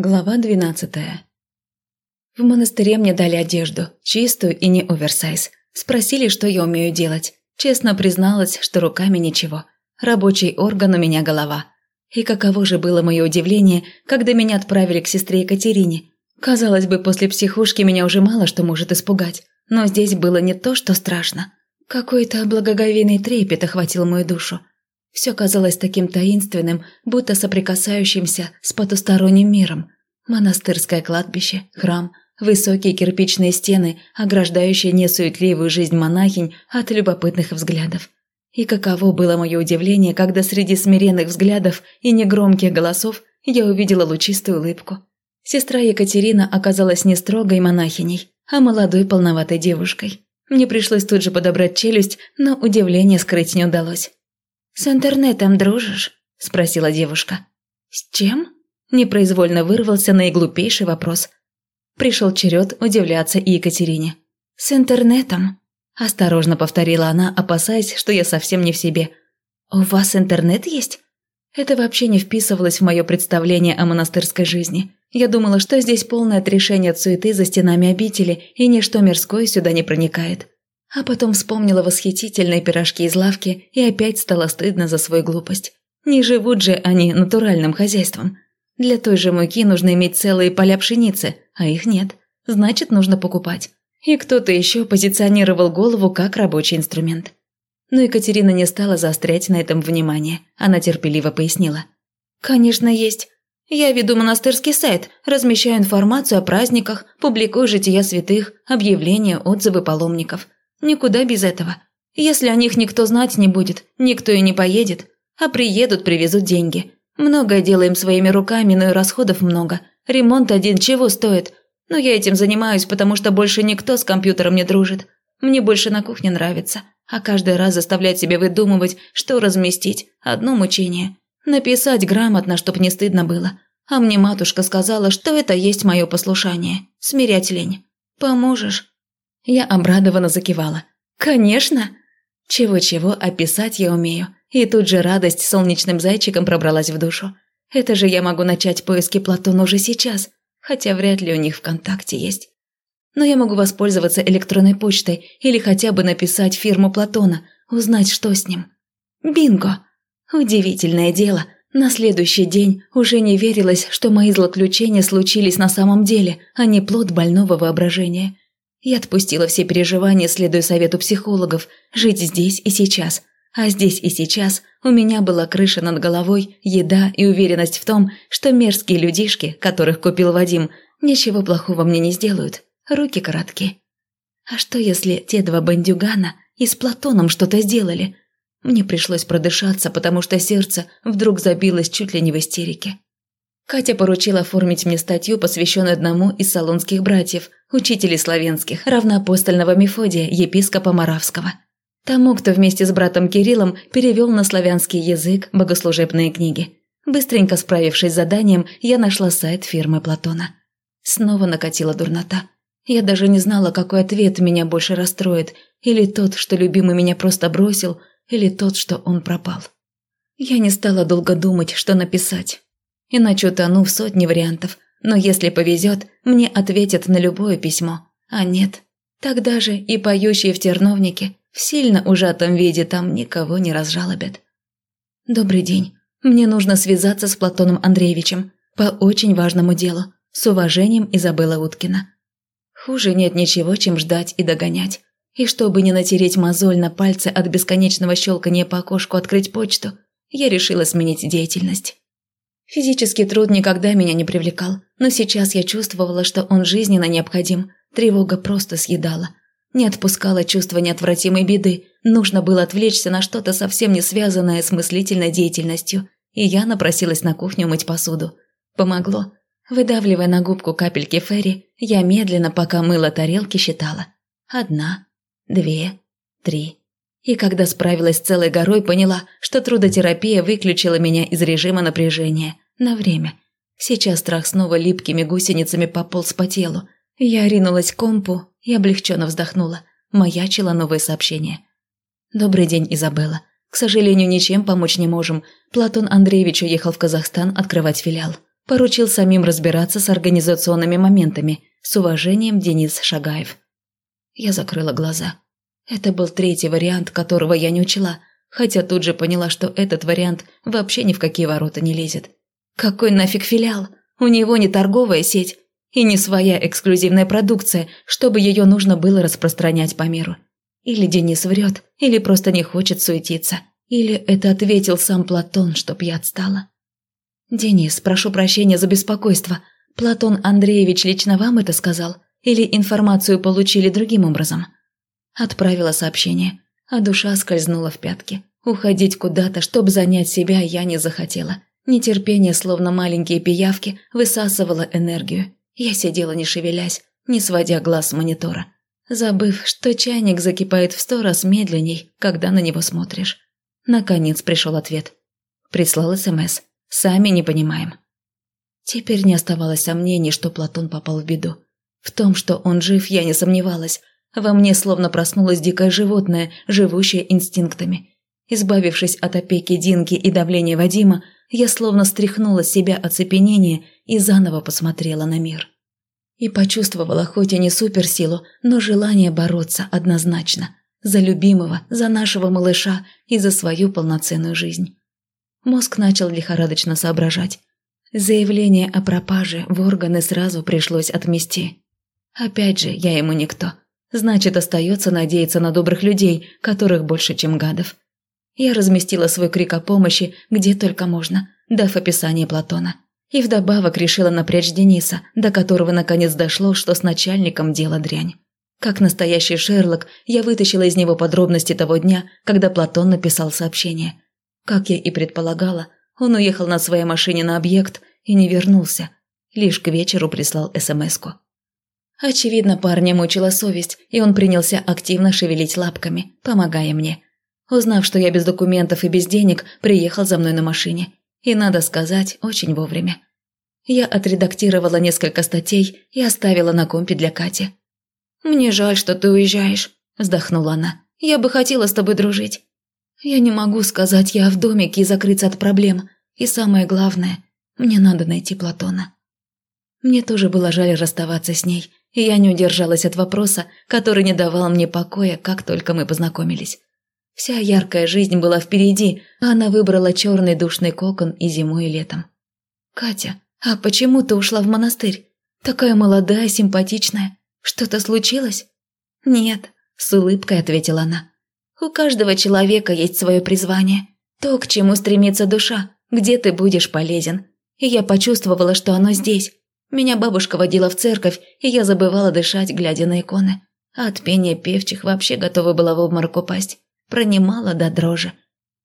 Глава двенадцатая. В монастыре мне дали одежду, чистую и не оверсайз. Спросили, что я умею делать. Честно призналась, что руками ничего. Рабочий орган у меня голова. И каково же было мое удивление, когда меня отправили к сестре Екатерине. Казалось бы, после психушки меня уже мало что может испугать. Но здесь было не то, что страшно. Какой-то благоговейный трепет охватил мою душу. Все казалось таким таинственным, будто соприкасающимся с потусторонним миром. Монастырское кладбище, храм, высокие кирпичные стены, ограждающие несуетливую жизнь монахинь от любопытных взглядов. И каково было мое удивление, когда среди смиренных взглядов и негромких голосов я увидела лучистую улыбку. Сестра Екатерина оказалась не строгой монахиней, а молодой полноватой девушкой. Мне пришлось тут же подобрать челюсть, но удивление скрыть не удалось. «С интернетом дружишь?» – спросила девушка. «С чем?» – непроизвольно вырвался наиглупейший вопрос. Пришел черед удивляться и Екатерине. «С интернетом?» – осторожно повторила она, опасаясь, что я совсем не в себе. «У вас интернет есть?» Это вообще не вписывалось в мое представление о монастырской жизни. Я думала, что здесь полное отрешение от суеты за стенами обители, и ничто мирское сюда не проникает. А потом вспомнила восхитительные пирожки из лавки и опять стало стыдно за свою глупость. Не живут же они натуральным хозяйством. Для той же муки нужно иметь целые поля пшеницы, а их нет. Значит, нужно покупать. И кто-то еще позиционировал голову как рабочий инструмент. Но Екатерина не стала заострять на этом внимание. Она терпеливо пояснила. «Конечно, есть. Я веду монастырский сайт, размещаю информацию о праздниках, публикую жития святых, объявления, отзывы паломников. Никуда без этого. Если о них никто знать не будет, никто и не поедет. А приедут, привезут деньги. Многое делаем своими руками, но и расходов много. Ремонт один чего стоит? Но я этим занимаюсь, потому что больше никто с компьютером не дружит. Мне больше на кухне нравится. А каждый раз заставлять себя выдумывать, что разместить – одно мучение. Написать грамотно, чтоб не стыдно было. А мне матушка сказала, что это есть мое послушание. Смирять лень. Поможешь? Я обрадованно закивала. «Конечно!» Чего-чего описать я умею. И тут же радость солнечным зайчиком пробралась в душу. Это же я могу начать поиски Платона уже сейчас, хотя вряд ли у них ВКонтакте есть. Но я могу воспользоваться электронной почтой или хотя бы написать фирму Платона, узнать, что с ним. Бинго! Удивительное дело. На следующий день уже не верилось, что мои злоключения случились на самом деле, а не плод больного воображения. Я отпустила все переживания, следуя совету психологов, жить здесь и сейчас. А здесь и сейчас у меня была крыша над головой, еда и уверенность в том, что мерзкие людишки, которых купил Вадим, ничего плохого мне не сделают. Руки короткие. А что если те два бандюгана и с Платоном что-то сделали? Мне пришлось продышаться, потому что сердце вдруг забилось чуть ли не в истерике. Катя поручила оформить мне статью, посвященную одному из салонских братьев, учителей славянских, равноапостольного Мефодия, епископа Моравского. Тому, кто вместе с братом Кириллом перевел на славянский язык богослужебные книги. Быстренько справившись с заданием, я нашла сайт фирмы Платона. Снова накатила дурнота. Я даже не знала, какой ответ меня больше расстроит, или тот, что любимый меня просто бросил, или тот, что он пропал. Я не стала долго думать, что написать иначе утону в сотни вариантов. Но если повезет, мне ответят на любое письмо. А нет, тогда же и поющие в терновнике в сильно ужатом виде там никого не разжалобят. Добрый день. Мне нужно связаться с Платоном Андреевичем по очень важному делу. С уважением, Изабелла Уткина. Хуже нет ничего, чем ждать и догонять. И чтобы не натереть мозоль на пальце от бесконечного щелкания по окошку открыть почту, я решила сменить деятельность. Физический труд никогда меня не привлекал, но сейчас я чувствовала, что он жизненно необходим. Тревога просто съедала. Не отпускала чувство неотвратимой беды. Нужно было отвлечься на что-то совсем не связанное с мыслительной деятельностью. И я напросилась на кухню мыть посуду. Помогло. Выдавливая на губку капельки ферри, я медленно, пока мыла тарелки, считала. Одна, две, три. И когда справилась с целой горой, поняла, что трудотерапия выключила меня из режима напряжения. На время. Сейчас страх снова липкими гусеницами пополз по телу. Я ринулась к компу и облегченно вздохнула. Маячило новое сообщение. «Добрый день, Изабелла. К сожалению, ничем помочь не можем. Платон Андреевич уехал в Казахстан открывать филиал. Поручил самим разбираться с организационными моментами. С уважением, Денис Шагаев. Я закрыла глаза. Это был третий вариант, которого я не учла, хотя тут же поняла, что этот вариант вообще ни в какие ворота не лезет. Какой нафиг филиал? У него не торговая сеть и не своя эксклюзивная продукция, чтобы ее нужно было распространять по миру. Или Денис врет, или просто не хочет суетиться. Или это ответил сам Платон, чтоб я отстала. «Денис, прошу прощения за беспокойство. Платон Андреевич лично вам это сказал? Или информацию получили другим образом?» Отправила сообщение, а душа скользнула в пятки. Уходить куда-то, чтобы занять себя, я не захотела. Нетерпение, словно маленькие пиявки, высасывало энергию. Я сидела не шевелясь, не сводя глаз с монитора, забыв, что чайник закипает в сто раз медленней, когда на него смотришь. Наконец пришел ответ. Прислал СМС. Сами не понимаем. Теперь не оставалось сомнений, что Платон попал в беду. В том, что он жив, я не сомневалась. Во мне словно проснулось дикое животное, живущее инстинктами. Избавившись от опеки Динки и давления Вадима, я словно стряхнула с себя оцепенение и заново посмотрела на мир. И почувствовала хоть и не суперсилу, но желание бороться однозначно. За любимого, за нашего малыша и за свою полноценную жизнь. Мозг начал лихорадочно соображать. Заявление о пропаже в органы сразу пришлось отмести. Опять же, я ему никто. Значит, остается надеяться на добрых людей, которых больше, чем гадов. Я разместила свой крик о помощи где только можно, дав описание Платона. И вдобавок решила напрячь Дениса, до которого наконец дошло, что с начальником дело дрянь. Как настоящий Шерлок, я вытащила из него подробности того дня, когда Платон написал сообщение. Как я и предполагала, он уехал на своей машине на объект и не вернулся. Лишь к вечеру прислал СМС-ку. Очевидно, парня мучила совесть, и он принялся активно шевелить лапками, помогая мне. Узнав, что я без документов и без денег, приехал за мной на машине. И, надо сказать, очень вовремя. Я отредактировала несколько статей и оставила на компе для Кати. «Мне жаль, что ты уезжаешь», – вздохнула она. «Я бы хотела с тобой дружить. Я не могу сказать, я в домике и закрыться от проблем. И самое главное, мне надо найти Платона». Мне тоже было жаль расставаться с ней, и я не удержалась от вопроса, который не давал мне покоя, как только мы познакомились. Вся яркая жизнь была впереди, а она выбрала черный душный кокон и зимой, и летом. «Катя, а почему ты ушла в монастырь? Такая молодая, симпатичная. Что-то случилось?» «Нет», – с улыбкой ответила она. «У каждого человека есть свое призвание. То, к чему стремится душа, где ты будешь полезен. И я почувствовала, что оно здесь. Меня бабушка водила в церковь, и я забывала дышать, глядя на иконы. А от пения певчих вообще готова была в обморок упасть пронимала до дрожи.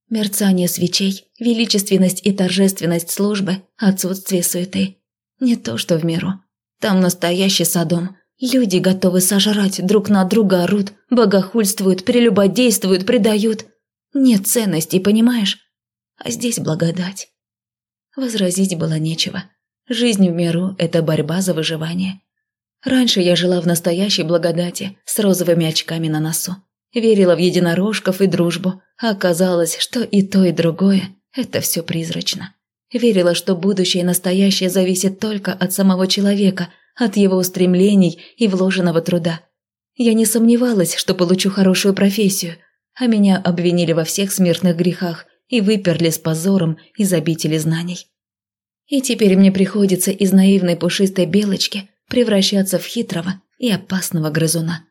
Мерцание свечей, величественность и торжественность службы, отсутствие суеты. Не то, что в миру. Там настоящий садом. Люди готовы сожрать, друг на друга орут, богохульствуют, прелюбодействуют, предают. Нет ценностей, понимаешь? А здесь благодать. Возразить было нечего. Жизнь в миру – это борьба за выживание. Раньше я жила в настоящей благодати, с розовыми очками на носу. Верила в единорожков и дружбу, а оказалось, что и то, и другое – это все призрачно. Верила, что будущее настоящее зависит только от самого человека, от его устремлений и вложенного труда. Я не сомневалась, что получу хорошую профессию, а меня обвинили во всех смертных грехах и выперли с позором из обители знаний. И теперь мне приходится из наивной пушистой белочки превращаться в хитрого и опасного грызуна.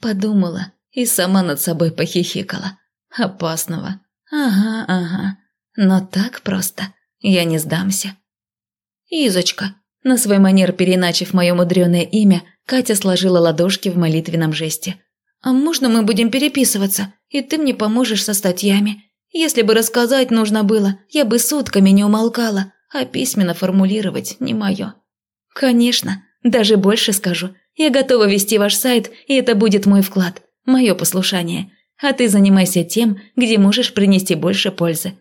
Подумала и сама над собой похихикала. Опасного. Ага, ага. Но так просто. Я не сдамся. Изочка. На свой манер переначив мое мудреное имя, Катя сложила ладошки в молитвенном жесте. «А можно мы будем переписываться, и ты мне поможешь со статьями? Если бы рассказать нужно было, я бы сутками не умолкала, а письменно формулировать не мое». «Конечно, даже больше скажу. Я готова вести ваш сайт, и это будет мой вклад мое послушание, а ты занимайся тем, где можешь принести больше пользы.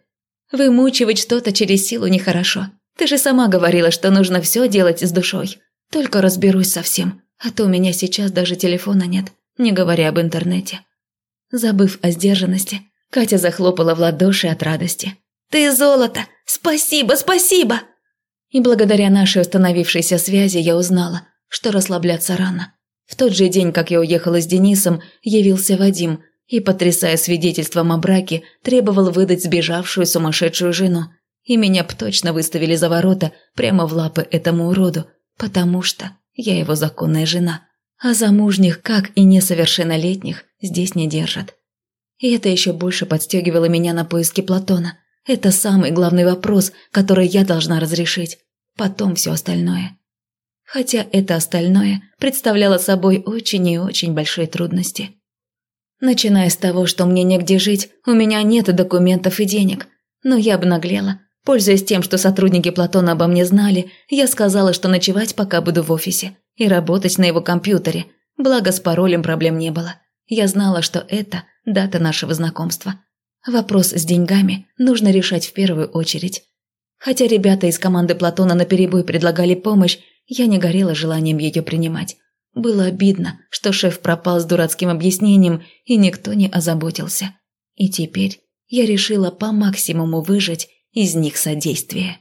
Вымучивать что-то через силу нехорошо. Ты же сама говорила, что нужно все делать с душой. Только разберусь со всем, а то у меня сейчас даже телефона нет, не говоря об интернете. Забыв о сдержанности, Катя захлопала в ладоши от радости. «Ты золото! Спасибо, спасибо!» И благодаря нашей установившейся связи я узнала, что расслабляться рано. В тот же день, как я уехала с Денисом, явился Вадим и, потрясая свидетельством о браке, требовал выдать сбежавшую сумасшедшую жену. И меня б точно выставили за ворота прямо в лапы этому уроду, потому что я его законная жена. А замужних, как и несовершеннолетних, здесь не держат. И это еще больше подстегивало меня на поиски Платона. Это самый главный вопрос, который я должна разрешить. Потом все остальное. Хотя это остальное представляло собой очень и очень большие трудности. Начиная с того, что мне негде жить, у меня нет документов и денег. Но я обнаглела. Пользуясь тем, что сотрудники Платона обо мне знали, я сказала, что ночевать пока буду в офисе и работать на его компьютере. Благо с паролем проблем не было. Я знала, что это дата нашего знакомства. Вопрос с деньгами нужно решать в первую очередь. Хотя ребята из команды Платона наперебой предлагали помощь, я не горела желанием ее принимать. Было обидно, что шеф пропал с дурацким объяснением, и никто не озаботился. И теперь я решила по максимуму выжать из них содействие.